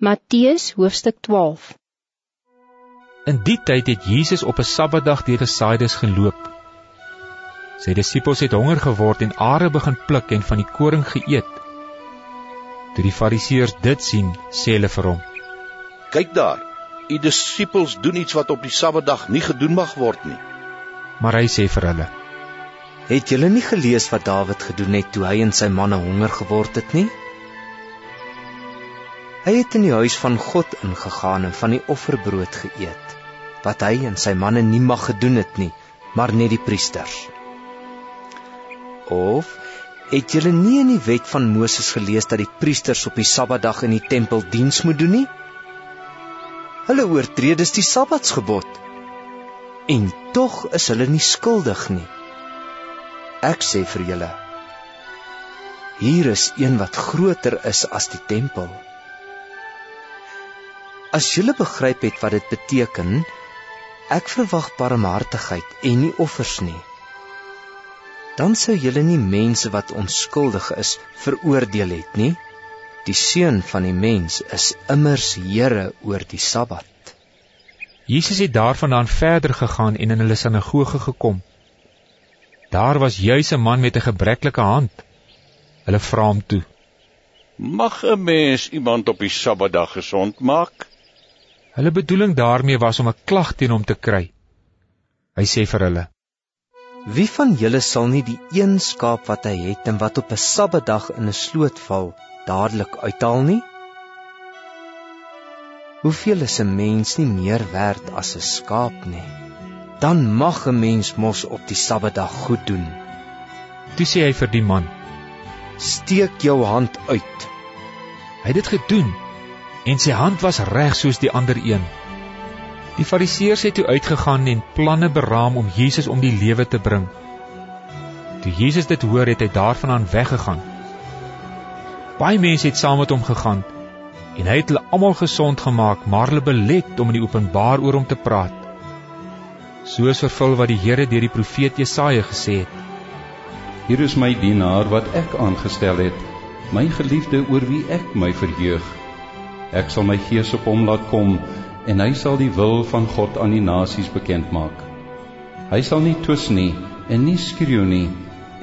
Matthäus hoofstuk 12 In die tyd het Jesus op 'n Sabbatdag deur die saaides geloop. Sy disippels het honger geword en are begin pluk en van die koring geëet. Toe die Fariseërs dit sien, sê hulle vir hom: "Kyk daar, u disippels doen iets wat op die Sabbatdag nie gedoen mag word nie." Maar hy sê vir hulle: "Het julle nie gelees wat Dawid gedoen het toe hy en sy manne honger geword het nie?" Hy het in die huis van God ingegaan en van die offerbrood geëet wat hy en sy manne nie mag gedoen het nie, maar net die priesters. Of het julle nie in die wet van Moses gelees dat die priesters op die Sabbatdag in die tempel diens moet doen nie? Hulle oortree dus die Sabbatsgebod. En tog is hulle nie skuldig nie. Ek sê vir julle, hier is een wat groter is as die tempel. As julle begryp het wat dit beteken, ek verwag barmhartigheid en nie offers nie. Dan sou julle nie mense wat onskuldig is veroordeel het nie. Die seun van die mens is immers Here oor die Sabbat. Jesus het daarvandaan verder gegaan en in hulle sinagoge gekom. Daar was juis 'n man met 'n gebreklike hand. Hulle vra hom toe: "Mag 'n mens iemand op die Sabbatdag gesond maak?" Hulle bedoeling daarmee was om 'n klag teen hom te kry. Hy sê vir hulle: Wie van julle sal nie die een skaap wat hy het en wat op 'n Sabbatdag in 'n sloot val, dadelik uithaal nie? Hoeveel is 'n mens nie meer werd as 'n skaap nie? Dan mag 'n mens mos op die Sabbatdag goed doen. Toe sê hy vir die man: Steek jou hand uit. Hy het dit gedoen en sy hand was reg soos die ander een. Die Fariseërs het toe uitgegaan en planne beraam om Jesus om die lewe te bring. Toe Jesus dit hoor, het hy daarvandaan weggegaan. Baie mense het saam met hom gegaan en hy het hulle almal gesond gemaak, maar hulle belet om in die openbaar oor hom te praat. Soos vervul wat die Here deur die profeet Jesaja gesê het: Hier is my dienaar wat ek aangestel het, my geliefde oor wie ek my verheug. Ek sal my gees op hom laat kom en hy sal die wil van God aan die nasies bekend maak. Hy sal nie twis nie en nie skreeu nie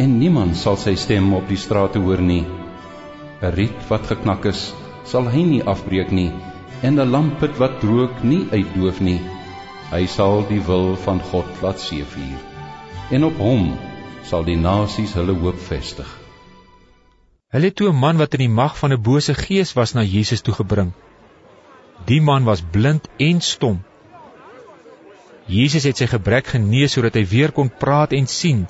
en niemand sal sy stem op die strate hoor nie. 'n Riet wat geknak is, sal hy nie afbreek nie en 'n lampet wat rook nie uitdoof nie. Hy sal die wil van God laat seëvier. En op hom sal die nasies hulle hoop vestig. Hulle het toe 'n man wat in die mag van 'n bose gees was na Jesus toe gebring. Die man was blind en stom. Jesus het sy gebrek genees sodat hy weer kon praat en sien.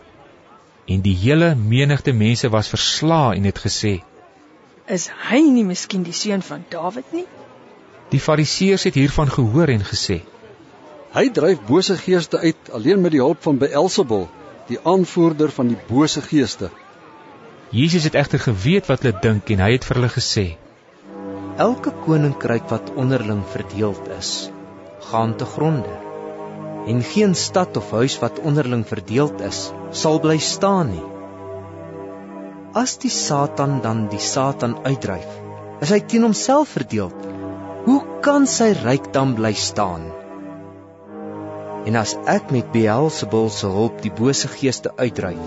En die hele menigte mense was verslae en het gesê: "Is hy nie miskien die seun van Dawid nie?" Die Fariseërs het hiervan gehoor en gesê: "Hy dryf bose geeste uit alleen met die hulp van Beelzebul, die aanvoerder van die bose geeste." Jesus het egter geweet wat hulle dink en hy het vir hulle gesê: Elke koninkryk wat onderling verdeeld is, gaan te gronde. En geen stad of huis wat onderling verdeeld is, sal bly staan nie. As die Satan dan die Satan uitdryf, is hy teen homself verdeeld. Hoe kan sy ryk dan bly staan? En as ek met Beelzebul se hulp die bose geeste uitdryf,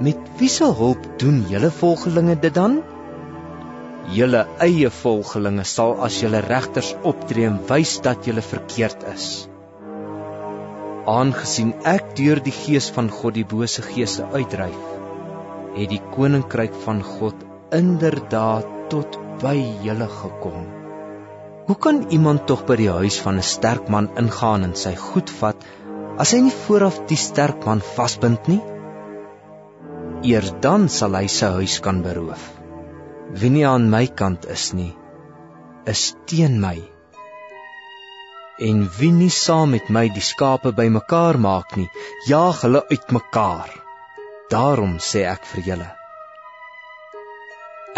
Met wie se hulp doen julle volgelinge dit dan? Julle eie volgelinge sal as julle regters optree en wys dat julle verkeerd is. Aangesien ek deur die gees van God die bose geeste uitdryf, het die koninkryk van God inderdaad tot by julle gekom. Hoe kan iemand tog by die huis van 'n sterk man ingaan en sy goed vat as hy nie vooraf die sterk man vasbind nie? Eers dan sal hy sy huis kan beroof. Wie nie aan my kant is nie, is teen my. En wie nie saam met my die skape bymekaar maak nie, jaag hulle uitmekaar. Daarom sê ek vir julle: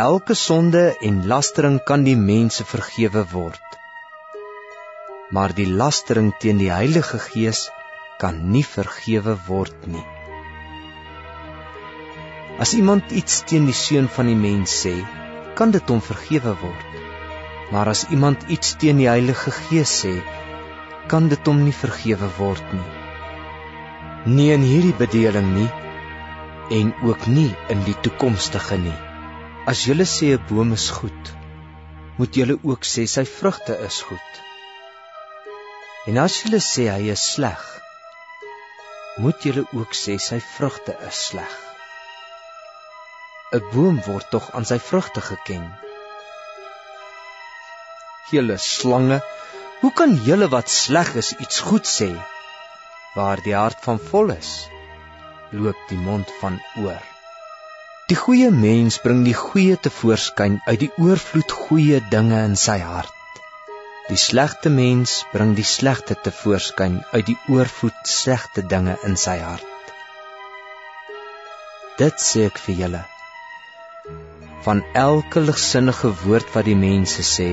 Elke sonde en lastering kan die mense vergewe word. Maar die lastering teen die Heilige Gees kan nie vergewe word nie. As iemand iets teen die seun van die mens sê, kan dit hom vergewe word. Maar as iemand iets teen die Heilige Gees sê, kan dit hom nie vergewe word nie. Nie in hierdie bedeling nie en ook nie in die toekomstige nie. As julle sê 'n boom is goed, moet julle ook sê sy vrugte is goed. En as julle sê hy is sleg, moet julle ook sê sy vrugte is sleg. 'n Boom word tog aan sy vrugte geken. Julle slange, hoe kan julle wat sleg is iets goed sê? Waar die hart van vol is, loop die mond van oor. Die goeie mens bring die goeie te voorskyn uit die oorvloed goeie dinge in sy hart. Die slegte mens bring die slegte te voorskyn uit die oorvloed slegte dinge in sy hart. Dit sê ek vir julle. Van elke ligsinnige woord wat die mense sê,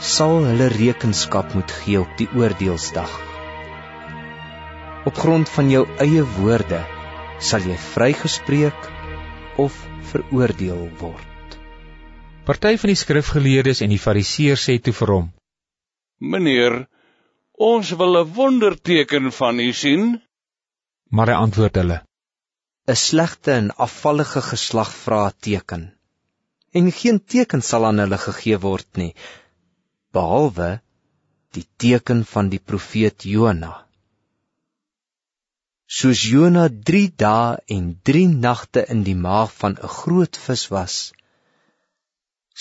sal hulle rekenskap moet gee op die oordeelsdag. Op grond van jou eie woorde sal jy vrygespreek of veroordeel word. Party van die skrifgeleerdes en die fariseërs sê toe vir hom: Meneer, ons wil 'n wonderteken van u sien. Maar hy antwoord hulle: 'n Slegte en afvallige geslag vra 'n teken. En geen teken sal aan hulle gegee word nie, behalwe die teken van die profeet Jona soos Jona 3 dae en 3 nagte in die maag van 'n groot vis was,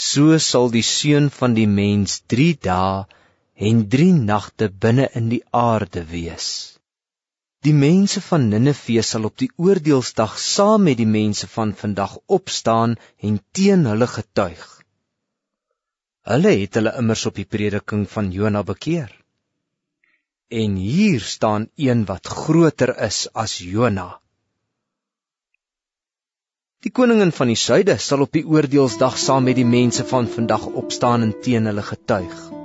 so sal die seun van die mens 3 dae en 3 nagte binne in die aarde wees. Die mense van Ninive sal op die oordeelsdag saam met die mense van vandag opstaan en teen hulle getuig. Hulle het hulle immers op die prediking van Jona bekeer. En hier staan een wat groter is as Jona. Die koningin van die suide sal op die oordeelsdag saam met die mense van vandag opstaan en teen hulle getuig.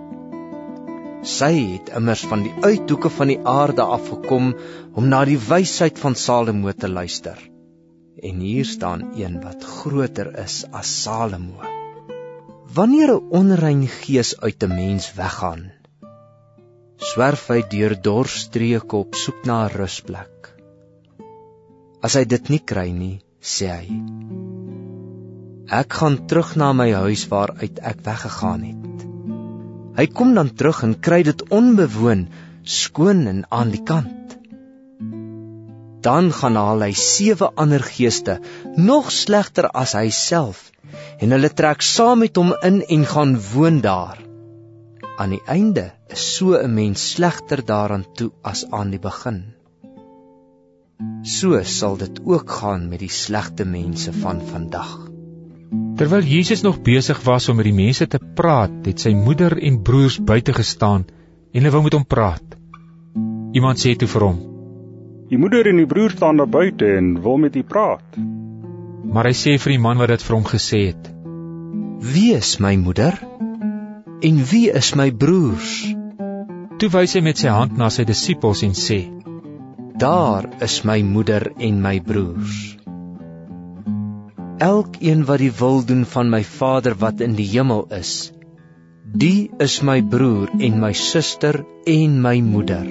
Sy het immers van die uithoeke van die aarde afgekom om na die wysheid van Salomo te luister. En hier staan een wat groter is as Salomo. Wanneer 'n onrein gees uit 'n mens weggaan, swerf hy deur dorstreke op soek na 'n rusplek. As hy dit nie kry nie, sê hy: Ek gaan terug na my huis waaruit ek weggegaan het. Hy kom dan terug en kry dit onbewoon, skoon en aan die kant. Dan gaan haal hy sewe ander geeste, nog slegter as hy self, en hulle trek saam met hom in en gaan woon daar. Aan die einde is so 'n mens slegter daaraan toe as aan die begin. So sal dit ook gaan met die slegte mense van vandag. Terwyl Jesus nog besig was om met die mense te praat, het sy moeder en broers buite gestaan en hulle wou met hom praat. Iemand sê toe vir hom: "Die moeder en die broer staan daar buite en wil met u praat." Maar hy sê vir die man wat dit vir hom gesê het: "Wie is my moeder?" En wie is my broers? Toe wys hy met sy hand na sy disippels en sê: Daar is my moeder en my broers. Elkeen wat die wil doen van my Vader wat in die hemel is, die is my broer en my suster en my moeder.